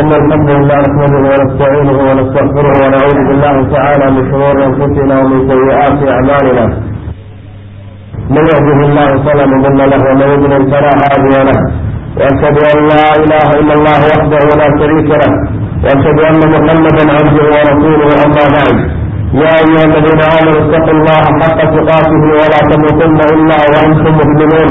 إن الحمد لله نحمده ونستعينه ونستغفره ونعوذ بالله تعالى من شرور أنفسنا ومن سيئات أعمالنا. من يهده الله فلا مضل له ومن يضلل فلا هادي له. وأشهد أن لا إله إلا الله وحده لا شريك له. وأشهد أن محمدا عبده ورسوله أما بعد. يا أيها الذين آمنوا اتقوا الله حق تقاته ولا تموتن إلا وأنتم مسلمون.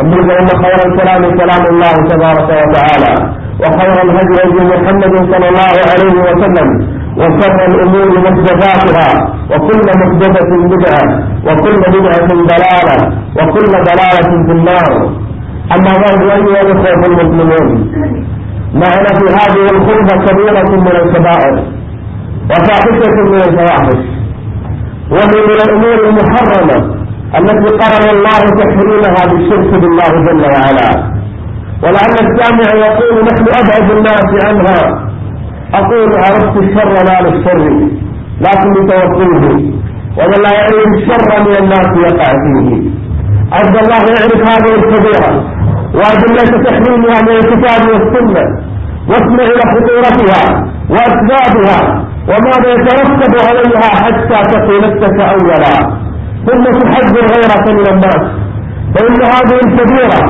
أما إن خير الكلام كلام الله تبارك وتعالى وخير الهدي هدي محمد صلى الله عليه وسلم وشر الأمور محدثاتها وكل محدثة بدعة وكل بدعة ضلالة وكل ضلالة في النار. أما بعد أيها الإخوة المسلمون معنا في هذه الخطبة كبيرة من الكبائر وفاحشة من الفواحش وهي من الأمور المحرمة التي قرر الله تحريمها بالشرك بالله جل وعلا. ولعل السامع يقول نحن أبعد الناس عنها. أقول عرفت الشر لا للشر لكن بتوكله ومن لا يعرف الشر من الناس يقع فيه. عبد الله يعرف هذه الكبيرة وأدلة تحريمها من الكتاب والسنة. واسمع إلى خطورتها وأسبابها. وماذا يترتب عليها حتى تقي نفسك أولا. ثم تحذر غيرك من الناس. فإن هذه الكبيرة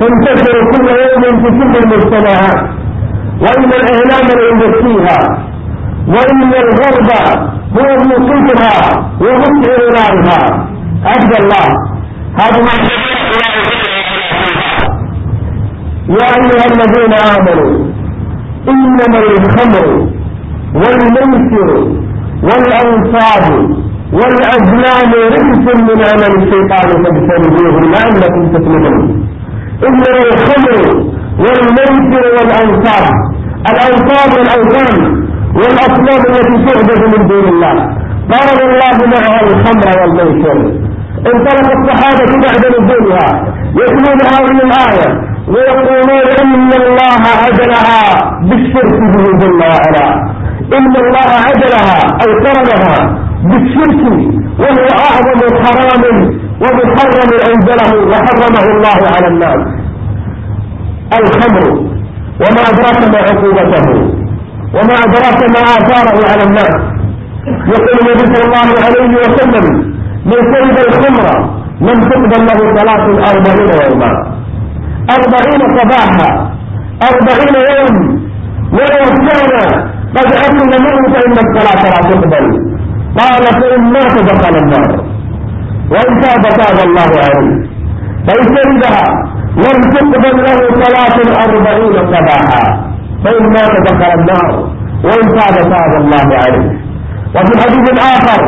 تنتشر كل يوم في كل المجتمعات. وإن الإعلام يزكيها وإن الغرب هو موقفها ومسعر نارها عبد الله هذا ما يا أيها الذين آمنوا إنما الخمر والميسر والأنصاب والأزلام رجس من عمل الشيطان فاجتنبوه لعلكم تفلحون. إنما الخمر والميسر والأنصاب الأنصاب والأوثان والأصنام التي تعبد من دون الله. ضرب الله معها الخمر والميسر. انطلق الصحابة بعد نزولها يتلون هذه الآية ويقولون إن الله عدلها بالشرك به جل وعلا. إن الله عدلها أو قرنها بالشرك وهو أعظم حرام ومحرم أنزله وحرمه الله على الناس. الخمر وما أدراك ما عقوبته وما أدراك ما آثاره على الناس. يقول النبي صلى الله عليه وسلم من شرب الخمر لم تقبل له صلاة أربعين يوما. أربعين صباحا أربعين يوم ولو كان قد أكل منه فإن الصلاة لا تقبل. قال فإن مات دخل النار. وإن تاب تاب الله عليه. فإن شربها لم تقبل له صلاة أربعين صباحا. فإن مات دخل النار. وإن تاب تاب الله عليه. وفي الحديث الآخر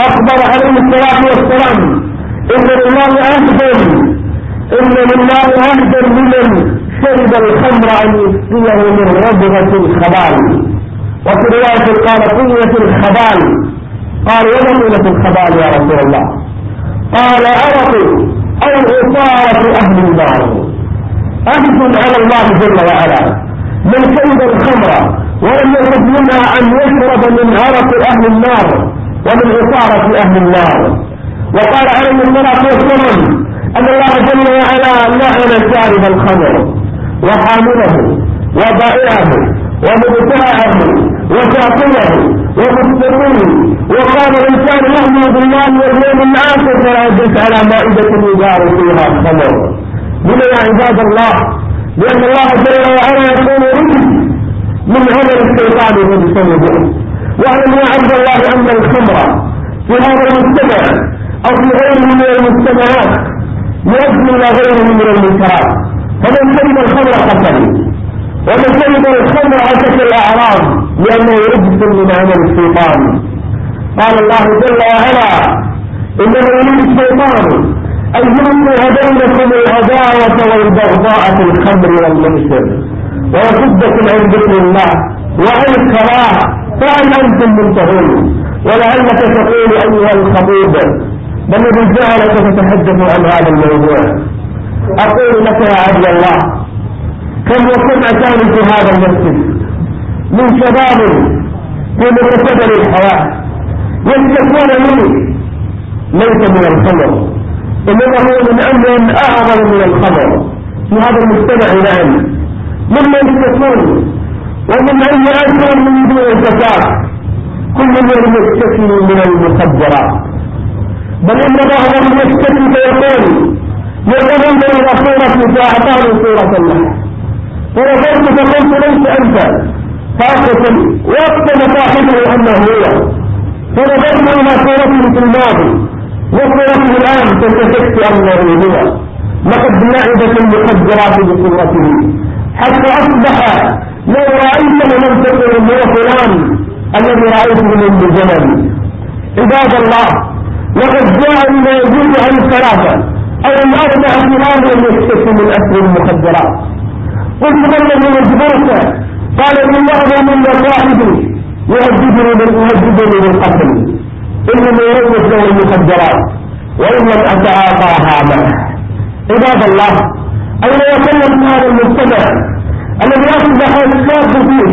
أخبر عليه الصلاة والسلام إن لله عهدا إن لله عهدا لمن شرب الخمر أن يسقيه من ربغة الخبال وفي رواية قال قوة الخبال. قال وما قوة الخبال يا رسول الله. قال عرق أو عصارة أهل النار. أهد على الله جل وعلا. من شرب الخمر. ولم يرد منها أن يشرب من عرق أهل النار ومن عصارة أهل النار. وقال عليه الصلاة والسلام أن الله جل وعلا لعن شارب الخمر. وحامله. وبائعه. ومبتاعه وشاطره ومستمره وقال الإنسان يؤمن بالله واليوم الآخر فلا يجلس على مائدة يجار فيها الخمر. من يا عباد الله؟ لأن الله جل وعلا يكون رجل من عمل الشيطان فاجتنبوه واعلم يا عبد الله أن الخمر؟ في هذا المجتمع أو في غيره من المجتمعات؟ يؤدي إلى غيره من المنكرات. فمن شرب الخمر قتل. شرب الخمر عكس الأعراض لأنه رجس من عمل الشيطان. قال الله جل وعلا إنما يريد الشيطان أن يوقع بينكم العداوة والبغضاء في الخمر والميسر. ويصدكم عن ذكر الله وأنكراه فهل أنتم منتهون؟ ولعلك تقول أيها الخطيب بل الذي جعلك تتحدث عن هذا الموضوع؟ أقول لك يا عبد الله كم وكم أتاني في هذا المسجد؟ من شباب في مقتبل الحياة يشتكون مني ليس من الخمر إنما هو من أمر أعظم من الخمر في هذا المجتمع نعم مما يشتكون ومن أي أكثر من دون الزكاة. كل يوم يشتكي من المخدرات. بل إن بعضهم يشتكي فيقول يقولون إلى صورة فأعطاني صورة الله. فنظرت فقلت ليس أنت. فأقسم وأقسم صاحبه أنه هو. فنظرت إلى صورته في الماضي وصورته الآن فكشفت أنه هو. لقد لعبت المخدرات بصورته. حتى أصبح لو رأيته لم تقل هو فلان الذي رأيته من زمن عباد الله وقد جاء ما يزيد عن الثلاثة. أو الأربع فلان يشتكي من أسر المخدرات. ما الذي يجبرك قال إن بعض من صاحبي يهددني من يهددني بالقتل إنما يروج له المخدرات وإن لم أتعاطاها معه عباد الله أين يكلم هذا المجتمع الذي أصبح الشاب فيه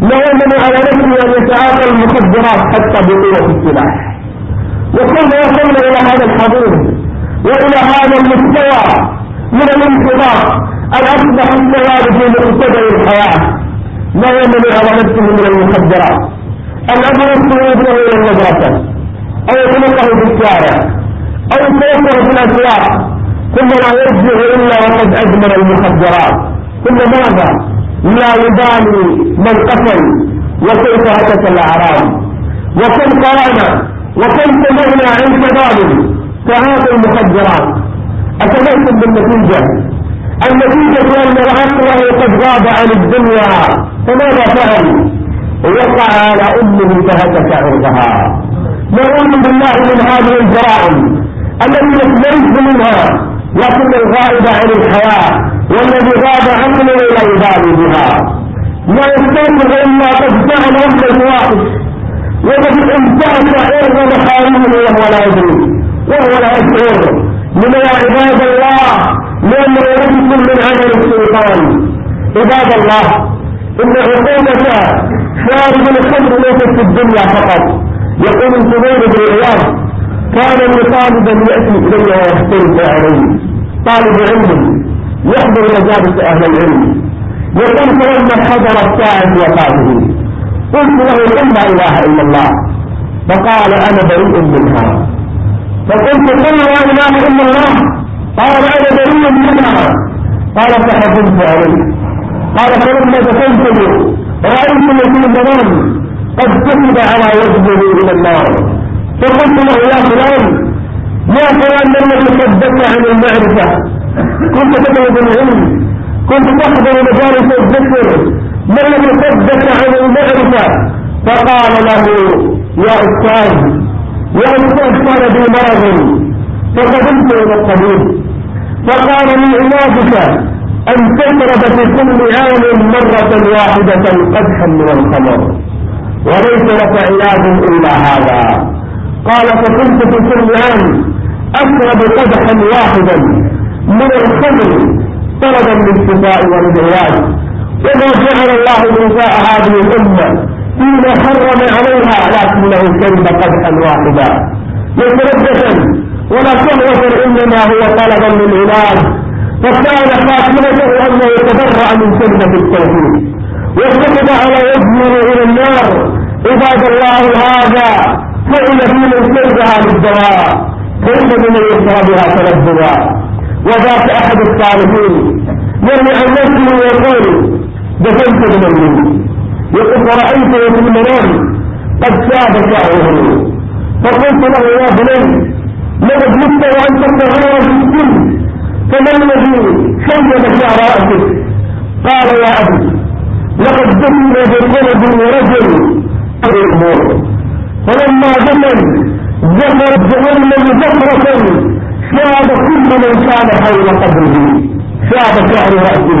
لا يمنع على نفسه أن يتعاطى المخدرات حتى بقوة السلاح وكيف وصلنا إلى هذا الحضور وإلى هذا المستوى من الانحراف أصبح الشباب في مقتدى الحياة لا يمنع نفسه من المخدرات أن أبو ابنه إلى المدرسة أو يطلقه في الشارع أو يتوفر في الأسواق ثم لا يرجع إلا وقد أجمل المخدرات ثم ماذا؟ لا يبالي من قتل وكيف هتك الأعراب وكم قرانا وكم سمعنا عن شباب تعاطي المخدرات أتميتم بالنتيجة النتيجة أن العقل قد غاب عن الدنيا فماذا فعل؟ وقع على أمه فهتك عرضها نعوذ بالله من هذه الجرائم التي ليس منها لكن الغائب عن الحياة والذي غاب عنه لا يبالي بها لا يستمر إلا قد جعل أمه الفواحش وقد انتهت عرض محارمه وهو لا يدري وهو لا يشعر. من يا عباد الله لأنه يرثكم من عمل الشيطان. عباد الله إن عقوبة شارب الخمر ليست في الدنيا فقط. يقول الزبير بن عياض كان لي طالبا يأتي إلي ويختلف عليه طالب علم يحضر مجالس أهل العلم. يقول فلما حضر الساعة وفاته قلت له قل لا إله إلا الله. فقال أنا بريء منها. فقلت قل لا إله إلا الله. قال أنا بريء منها قال فحزنت عليه. قال فلما دخلت رايته في المنام قد كتب على وجهه إلى النار. فقلت له يا فلان يا فلان من يتحدث عن المعرفة؟ كنت تدعو بالعلم. كنت تحضر مجالس الذكر. من يثبت عن المعرفة. فقال له يا أستاذ يا أستاذ كان بي مرض فقدمت إلى الطبيب. فقال لي علاجك أن تشرب في كل عام مرة واحدة قدحا من الخمر وليس لك علاج إلا هذا. قال فكنت في كل عام أشرب قدحا واحدا من الخمر طلبا للشفاء والعلاج وما جعل الله نساء هذه الأمة فيما حرم عليها لكنه كذب قدحا واحدا. مترددا ولا شهوة إنما هو طلبا للعلاج فكان خاتمته أنه يتبرع من كلمة التوحيد. وكتب على وجهه إلى النار. عباد الله هذا فعل في من كيدها للدواء. كيف بمن يشربها تلذذا وذاك أحد الصالحين. يرمي عن نفسه ويقول دفنت من الليل يقول فرأيته في المنام. قد شاب شعره. فقلت له يا بني لقد مت وأنت صغير في السن فما الذي شيب شعر راسك قال يا أبي لقد دفن بقلب ورجل الأمور. فلما دفن ذكرت بأمه زفرة شاب كل من كان حول قبره شاب شعر رأسه.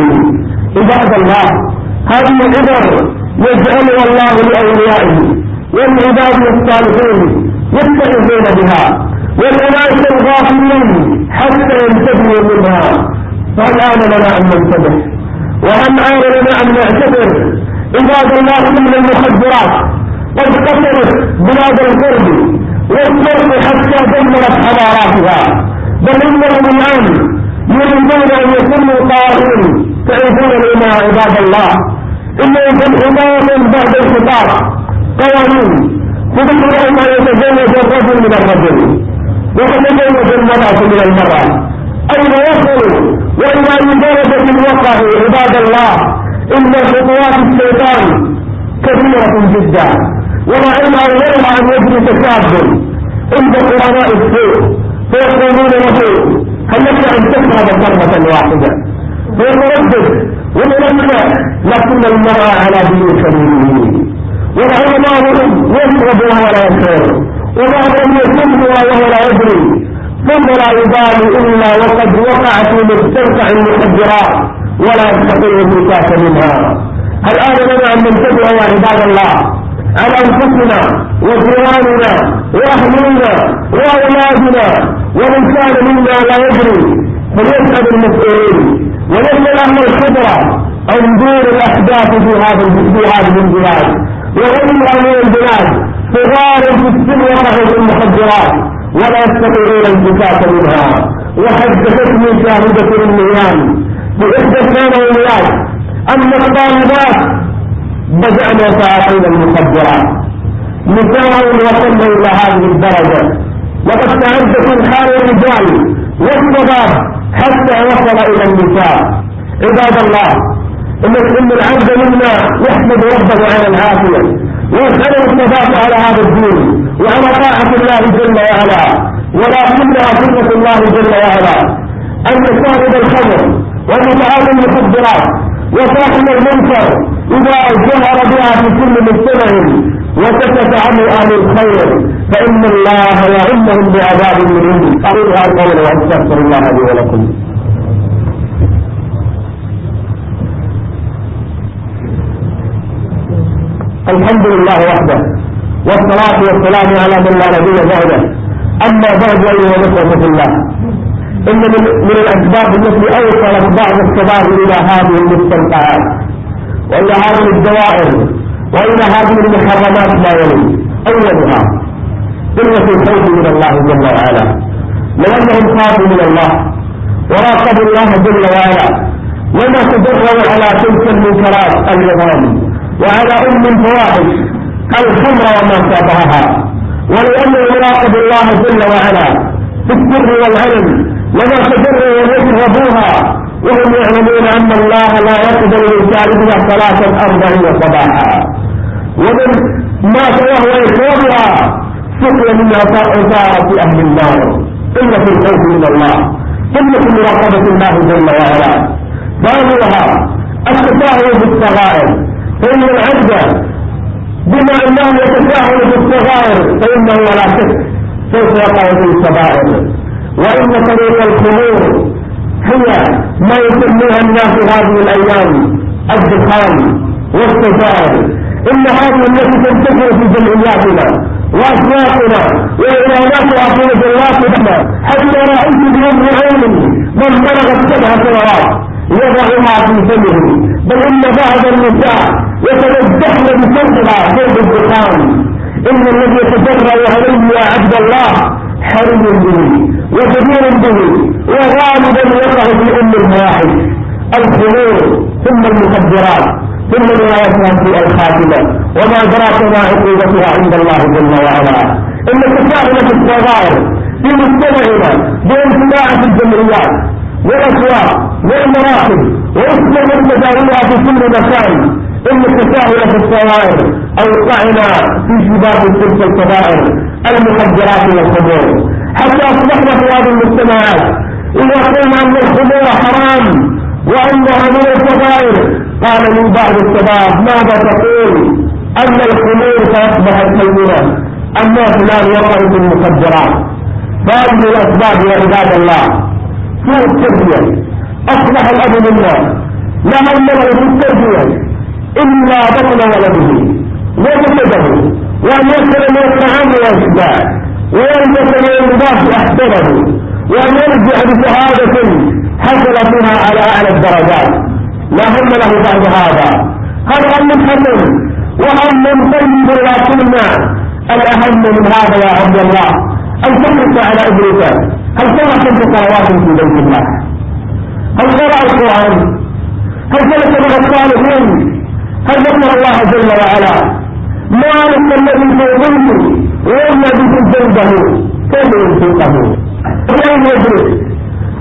عباد الله هذه عبر يجعلها الله لأوليائه والعباد الصالحين يتعظون بها. والأناس الغافلين حتى ينتبهوا منها فالآن لنا أن ننتبه وأن لنا أن نعتبر عباد الله من المخدرات قد كثرت بلاد القرب والشرق حتى دمرت حضاراتها. بل انهم الان يريدون ان يكونوا قائلين تعرفون لنا عباد الله انهم حماية بعد الخطاب قوانين تذكر ان يتزوج الرجل من الرجل. وتتزوج المرأة من المرأة أين يصلوا وإلى مجرد الوقع عباد الله إن خطوات الشيطان كثيرة جدا ورأينا أولها أن يجلس شاب عند قرناء السوء فيقولون له هل لك أن تشرب ضربة واحدة فيتردد ويلمع لكن المرأة على دين سبيله ورأينا بعضهم يشربها ولا يشعر وبعضهم يشربها وهو لا يدري. ثم لا يبالي إلا وقد وقع في مستنقع المخدرات ولا يستطيع النكاح منها. الآن لنا أن ننتبه يا عباد الله. على أنفسنا وجيراننا وأهلنا وأولادنا ومن كان منا لا يدري. فليسأل المسؤولين وليسأل أهل الخبرة عن دور الأحداث في هذا في هذه البلاد. وغيرها من البلاد. صغار في السن في المخدرات ولا يستطيعون الانتكاك منها. وحدثتني شاهدة النيام بإحدى الثانويات أن الطالبات بدأنا يتعاطين المخدرات. نساء وصلنا إلى هذه الدرجة. وقد تعدت حال الرجال والشباب حتى وصل إلى النساء. عباد الله إن العبد منا يحمد ربه على العافية. ويسأله الثبات على هذا الدين وعلى طاعة الله جل وعلا. ولكنها سنة الله جل وعلا. أن يشاهد الخمر ومتعاطي المخدرات وصاحب المنكر إذا جهر بها في كل مجتمع وسكت عنه أهل الخير. فإن الله يعمهم بعذاب منه أقول هذا القول وأستغفر الله لي ولكم. الحمد لله وحده والصلاة والسلام على من لا نبي بعده. أما بعد أيها الأخوة في الله إن من الأسباب التي أوصلت بعض الشباب إلى هذه المستنقعات وإلى هذه الدوائر وإلى هذه المحرمات لا يلي. أولها قلة الخوف من الله جل وعلا لأنهم خافوا من الله وراقبوا الله جل وعلا وما تجروا على تلك المنكرات العظام وعلى أم الفواحش الخمر وما شابهها. ولأنه يراقب الله جل وعلا في السر والعلم وما تجروا ويشربوها وهم يعلمون أن الله لا يقبل من شاربها صلاة أربعين صباحا ومن مات وهو يشربها سقي من عصارة أهل النار. إلا في الخوف من الله. في مراقبة الله جل وعلا. ثانيها التساهل بالصغائر. فإن العبد بما أنه يتساهل بالصغائر فإنه لا شك سوف يقع في الكبائر. وإن طريق الخمور هي ما يسميها الناس هذه الأيام الدخان والسجائر إن هذه التي تنتشر في جمعياتنا وأسواقنا وإعلاناتها في مجلاتنا حتى رأيت بأم عين من بلغت سبع سنوات. يضعها في فمه بل إن بعض النساء يتنزحن بفمها فوق الدخان إن الذي يتجرأ عليه يا عبد الله حري به وكبير به وغالبا يقع في أم الفواحش الخمور ثم المخدرات ثم روايتها في الخاتمة وما أدراك ما عقوبتها عند الله جل وعلا. إن تساهلت الصغائر في مجتمعنا بانتباع الجمعيات. والأسواق والمراكب واسم المتداولة في كل مكان إن التساهل في الصغائر أوقعنا في شباب تلك الكبائر المخدرات والخمور. حتى أصبحنا في هذه المجتمعات. إذا قلنا أن الخمور حرام وأنها من الكبائر. قال من بعض الشباب ماذا تقول أن الخمور فأصبحت هينة الناس الآن وقعوا في المخدرات فهذه الأسباب يا عباد الله؟ سوء التربية. أصبح الأب منا لا من في التربية. إلا بطن ولده. وجسده وأن يأكل من الطعام ويشبع ويلبس من اللباس أحسنه وأن يرجع بشهادة حصل فيها على أعلى الدرجات. لا هم له بعد هذا. هذا من حسن. من طيب لكن الأهم من هذا يا عبد الله. أن تحرص على إبريك هل ترى خمس صلوات في بيت الله؟ هل قرأ القرآن؟ هل جلس مع الصالحين؟ هل ذكر الله جل وعلا؟ مالك الذي في ظلمه والذي جنبه. كيف ينفقه؟ وين يجلس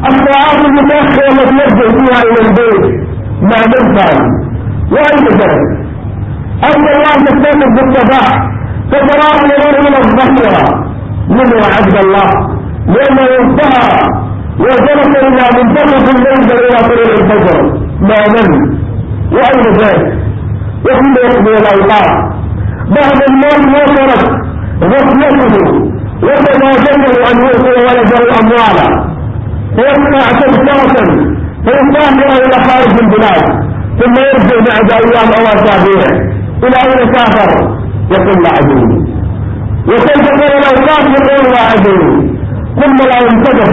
الساعات المتأخرة التي يرجع فيها إلى البيت مع من كان واين جلس اما الله تستيقظ بالصباح فتراه ينظر إلى الظهيره منه عبد الله. لأنه انتهى وجلس إلى منتصف الليل إلى طلوع الفجر. ما من. وأين ذلك وحين يقضي الأوقات بعض الناس وصلت غفلته وتنازله أن يعطي ولده أموالا. فيصنع تذكرة. فيسافر إلى خارج البلاد. ثم يرجع بعد أيام أو أسابيع. إلى أين سافر؟ يقول لا أدري وتنتقل الأوقات يقول لا أدري ثم لا ينتبه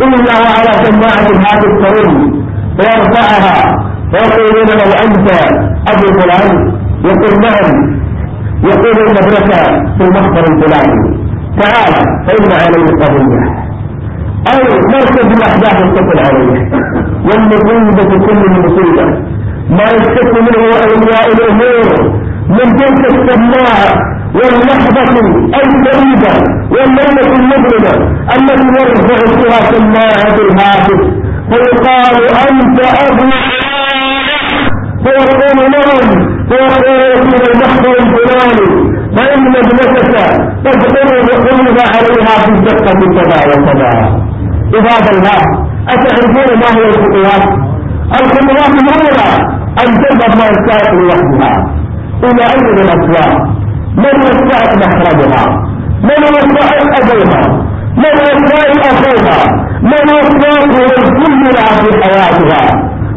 إلا وعلى سماعة هذا الكريم ويرفعها ويقولون له أنت أبو فلان؟ يقول نعم. يقول المدرسة في المخبر الفلاني تعال فإن عليه قضية. أو مركز الأحداث اتصل عليه. والمصيبة كل مصيبة. ما يشتكي منه أولياء الأمور. من تلك السماعة واللحظة البعيدة والليلة المظلمة التي يرفع فيها سماعة الهاتف. فيقال أنت أبو فيقول نعم. فيقول في المحضر الفلاني. فإن ابنتك تذكر بقلها عليها في الدقة كذا وكذا عباد الله أتعرفون ما هي الخطوات؟ الخطوات الأولى أن تذهب مع السائق لوحدها إلى أي من الأسواق من يستعد مخرجها؟ من يستعد أبيها؟ من يستعد أخوها من والكل لها في حياتها؟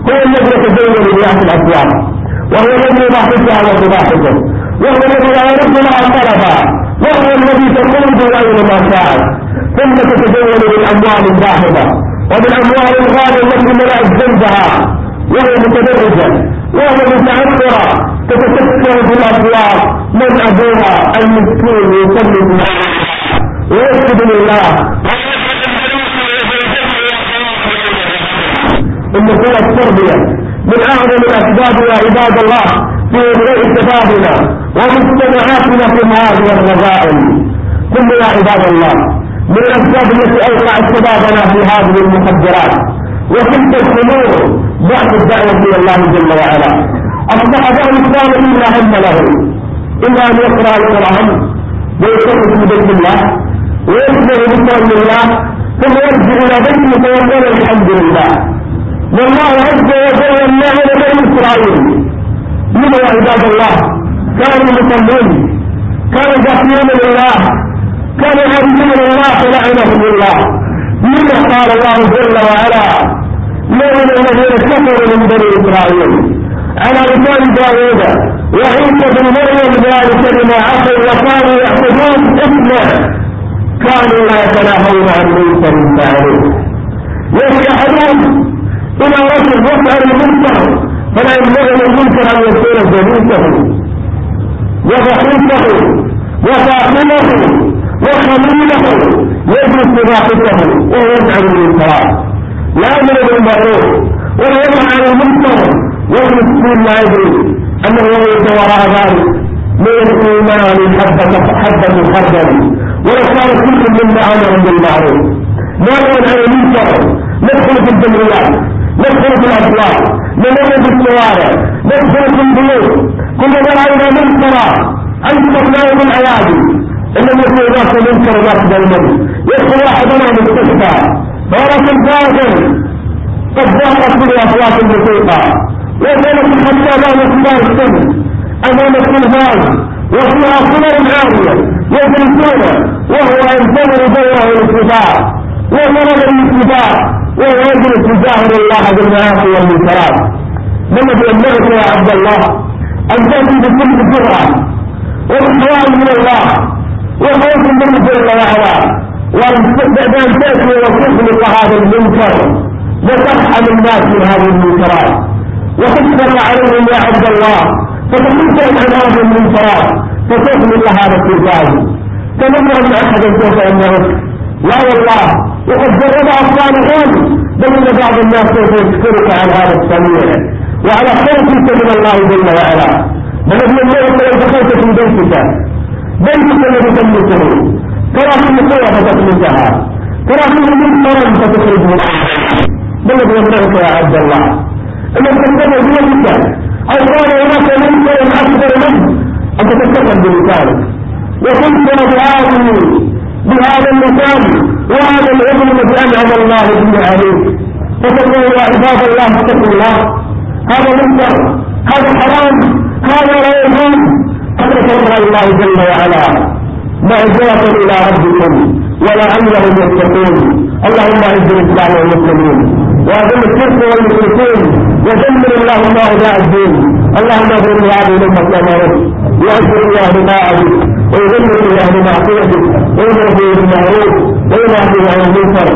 هو الذي يتزين لله في الأسواق. وهو الذي يضاحكها وتضاحكه وهو الذي لا يرد لها طلبا وهو الذي تقوم بغير ما شاء. ثم تتزين بالأموال الباهظه وبالأموال الغالية التي ملأت جنبها وهي متدرجه وهي متعثرة. تتسكر في الأسواق. من ابوها المسكين يسلم ويسجد لله. ان قوى التربية. من أعظم الأسباب يا عباد الله في بناء شبابنا ومجتمعاتنا في هذه الرذائل ثم يا عباد الله من الأسباب التي اوقعت شبابنا في هذه المخدرات وتلك الأمور بعد الدعوة إلى الله جل وعلا. أصبح بعض الصالحين لا هم له إلا أن يقرأ القرآن ويصلي في بيت الله ويسمع ذكر الله ثم يرجع إلى بيته فيقول الحمد لله. والله عز وجل الله لبني إسرائيل. من يا عباد الله؟ كانوا مصلين كانوا ذاكرين لله. كانوا عابدين لله فلعنهم الله. مما قال الله جل وعلا؟ لولا الذين كفروا من بني إسرائيل. على لسان داوود. وعيسى بن مريم ذلك بما عصوا وكانوا يعبدون اسمه. كانوا لا يتناهون عن منكر فعلوه يجحدون إلى رجل يفعل المنكر. فلا ينبغي للمنكر أن يكون جليسه وضحيته وفاقمه وخليله يجلس بضاحكه وهو يفعل المنكرات لا يأمر بالمعروف ولا ينهى المنكر. والمسكين لا يدري أنه ليس وراء ذلك. من الإيمان حبة حبة خردل ولو كان كل منا أمر بالمعروف نهى عن المنكر. ندخل في الجمعيات. ندخل في الأسواق. نمر في الشوارع. ندخل في البيوت. كلما راينا منكرا انكرناه بالايادي انما في ذاك منكر ذاك المن يدخل احدنا مستشفى فرس الفاجر قد ظهرت به اصوات الموسيقى وكانت حتى لا يسمع السن أمام التلفاز وفيها صور عالية يجلسون وهو ينتظر دوره الاتباع ومرض الاتباع وهو يجلس يجاهد الله بالمعاصي والمنكرات. من ينبغي يا عبد الله. أن تأتي بكل جرأة وبحياء من الله. وخوف منه جل وعلا أن تأتي وتخلق هذا المنكر. وترحم الناس من هذه المنكرات. وتشفق عليهم يا عبد الله. فتخفف عن هذه المنكرات فتخلق هذا التجاهل تمنى أن أحد سوف يمنعك لا والله وقد جرب الصالحون بل ان بعض الناس سوف يشكرك على هذا السميع. وعلى خوفك من الله جل وعلا. بل ابن الله لو دخلت في بيتك. بيتك الذي تملكه. ترى فيه قوة فتخرجها ترى فيه منكرا فتخرجه. بل الذي يمنعك يا عبد الله. ان تنتبه بيدك أو كان هناك منكر اكبر منه ان تتكلم بلسانك وكنت بهذه بهذا المكان وهذا العلم الذي أنعم الله به عليه فتقول يا عباد الله اتقوا الله. هذا منكر هذا حرام هذا لا يجوز فتقرا الله جل وعلا معذرة إلى ربكم ولعلهم يتقون. اللهم أعز الإسلام والمسلمين. وعدم الشرك والمشركين. ودمر اللهم اعداء الدين. اللهم اغفر لهذه الامه كما واجر الله بطاعتك ويذل الله بمعصيتك ويذل بالمعروف وينهى عن المنكر